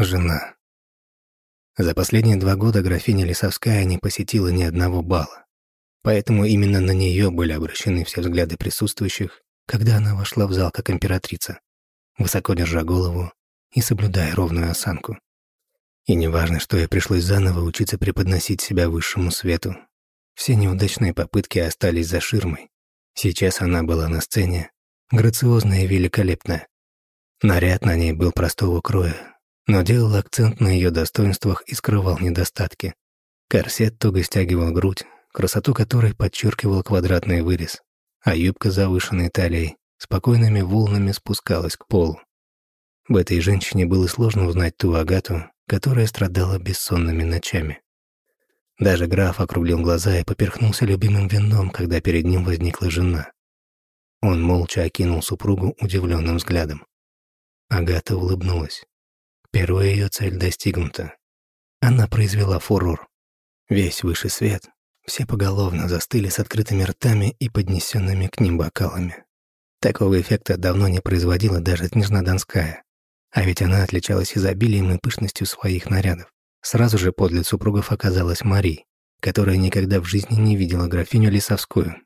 Жена. За последние два года графиня Лисовская не посетила ни одного бала. Поэтому именно на нее были обращены все взгляды присутствующих, когда она вошла в зал как императрица, высоко держа голову и соблюдая ровную осанку. И неважно, что ей пришлось заново учиться преподносить себя высшему свету. Все неудачные попытки остались за ширмой. Сейчас она была на сцене, грациозная и великолепная. Наряд на ней был простого кроя, но делал акцент на ее достоинствах и скрывал недостатки. Корсет туго стягивал грудь, красоту которой подчеркивал квадратный вырез, а юбка завышенной талией спокойными волнами спускалась к полу. В этой женщине было сложно узнать ту Агату, которая страдала бессонными ночами. Даже граф округлил глаза и поперхнулся любимым вином, когда перед ним возникла жена. Он молча окинул супругу удивленным взглядом. Агата улыбнулась. Первая ее цель достигнута. Она произвела фурор. Весь высший свет, все поголовно застыли с открытыми ртами и поднесенными к ним бокалами. Такого эффекта давно не производила даже княжна Донская. А ведь она отличалась изобилием и пышностью своих нарядов. Сразу же подле супругов оказалась Мари, которая никогда в жизни не видела графиню Лисовскую.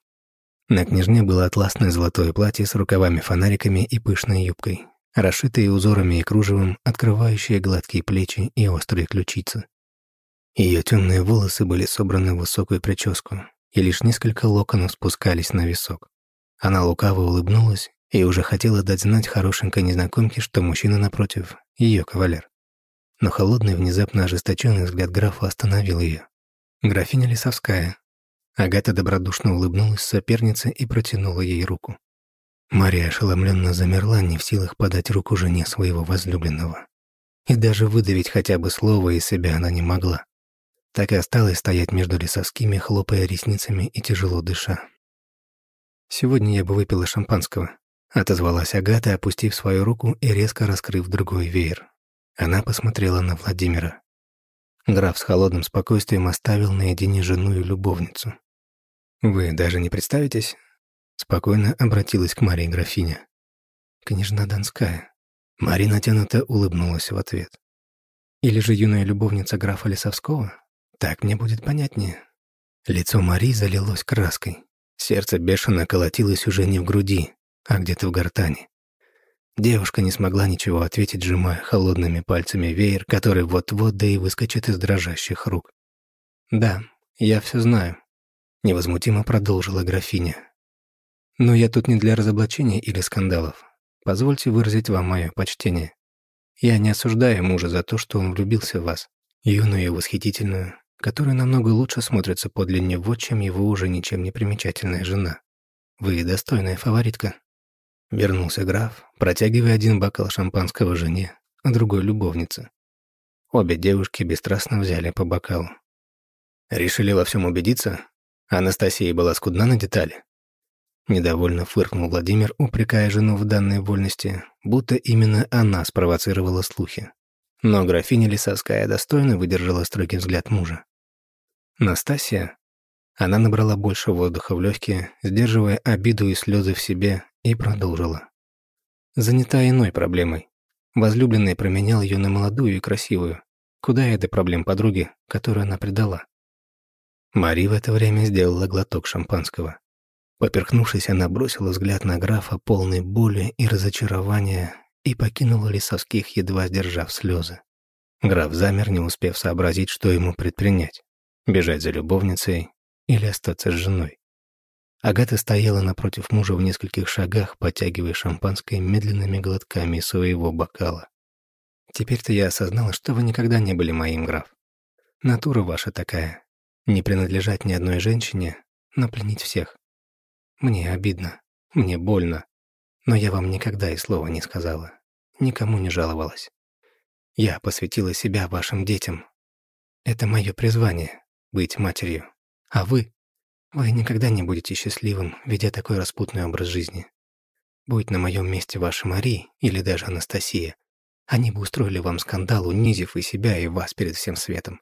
На княжне было атласное золотое платье с рукавами-фонариками и пышной юбкой, расшитые узорами и кружевом, открывающие гладкие плечи и острые ключицы. Ее темные волосы были собраны в высокую прическу, и лишь несколько локонов спускались на висок. Она лукаво улыбнулась и уже хотела дать знать хорошенькой незнакомке, что мужчина напротив — ее кавалер. Но холодный, внезапно ожесточенный взгляд графа остановил ее. «Графиня Лисовская». Агата добродушно улыбнулась сопернице и протянула ей руку. Мария ошеломленно замерла, не в силах подать руку жене своего возлюбленного. И даже выдавить хотя бы слово из себя она не могла. Так и осталась стоять между лесовскими, хлопая ресницами и тяжело дыша. «Сегодня я бы выпила шампанского», — отозвалась Агата, опустив свою руку и резко раскрыв другой веер. Она посмотрела на Владимира. Граф с холодным спокойствием оставил наедине жену и любовницу. «Вы даже не представитесь, Спокойно обратилась к Марии графиня. «Княжна Донская». Мария натянуто улыбнулась в ответ. «Или же юная любовница графа Лисовского? Так мне будет понятнее». Лицо Марии залилось краской. Сердце бешено колотилось уже не в груди, а где-то в гортани. Девушка не смогла ничего ответить, сжимая холодными пальцами веер, который вот-вот да и выскочит из дрожащих рук. «Да, я все знаю», — невозмутимо продолжила графиня. Но я тут не для разоблачения или скандалов. Позвольте выразить вам мое почтение. Я не осуждаю мужа за то, что он влюбился в вас, юную и восхитительную, которая намного лучше смотрится подле него, чем его уже ничем не примечательная жена. Вы достойная фаворитка. Вернулся граф, протягивая один бокал шампанского жене, а другой любовнице. Обе девушки бесстрастно взяли по бокалу. Решили во всем убедиться? Анастасия была скудна на детали. Недовольно фыркнул Владимир, упрекая жену в данной вольности, будто именно она спровоцировала слухи. Но графиня Лисовская достойно выдержала строгий взгляд мужа. Настасья? Она набрала больше воздуха в легкие, сдерживая обиду и слезы в себе, и продолжила. Занята иной проблемой. Возлюбленный променял ее на молодую и красивую. Куда это проблем подруги, которую она предала? Мари в это время сделала глоток шампанского. Поперхнувшись, она бросила взгляд на графа, полный боли и разочарования, и покинула Лисовских, едва сдержав слезы. Граф замер, не успев сообразить, что ему предпринять — бежать за любовницей или остаться с женой. Агата стояла напротив мужа в нескольких шагах, потягивая шампанское медленными глотками из своего бокала. «Теперь-то я осознала, что вы никогда не были моим, граф. Натура ваша такая. Не принадлежать ни одной женщине, но пленить всех. Мне обидно, мне больно, но я вам никогда и слова не сказала, никому не жаловалась. Я посвятила себя вашим детям. Это мое призвание — быть матерью. А вы? Вы никогда не будете счастливым, ведя такой распутный образ жизни. Будь на моем месте ваша Мария или даже Анастасия, они бы устроили вам скандал, унизив и себя, и вас перед всем светом.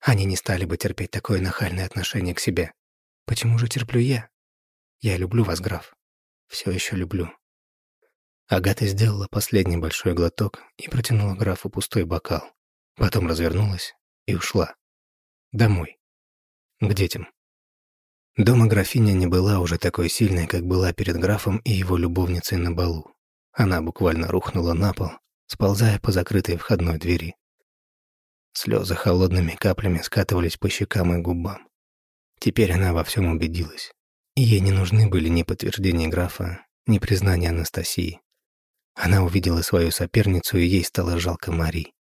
Они не стали бы терпеть такое нахальное отношение к себе. Почему же терплю я? Я люблю вас, граф. Все еще люблю. Агата сделала последний большой глоток и протянула графу пустой бокал. Потом развернулась и ушла. Домой. К детям. Дома графиня не была уже такой сильной, как была перед графом и его любовницей на балу. Она буквально рухнула на пол, сползая по закрытой входной двери. Слезы холодными каплями скатывались по щекам и губам. Теперь она во всем убедилась. Ей не нужны были ни подтверждения графа, ни признания Анастасии. Она увидела свою соперницу, и ей стало жалко Мари.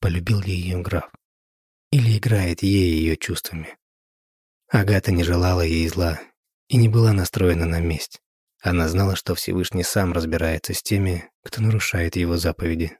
Полюбил ли ее граф? Или играет ей ее чувствами? Агата не желала ей зла и не была настроена на месть. Она знала, что Всевышний сам разбирается с теми, кто нарушает его заповеди.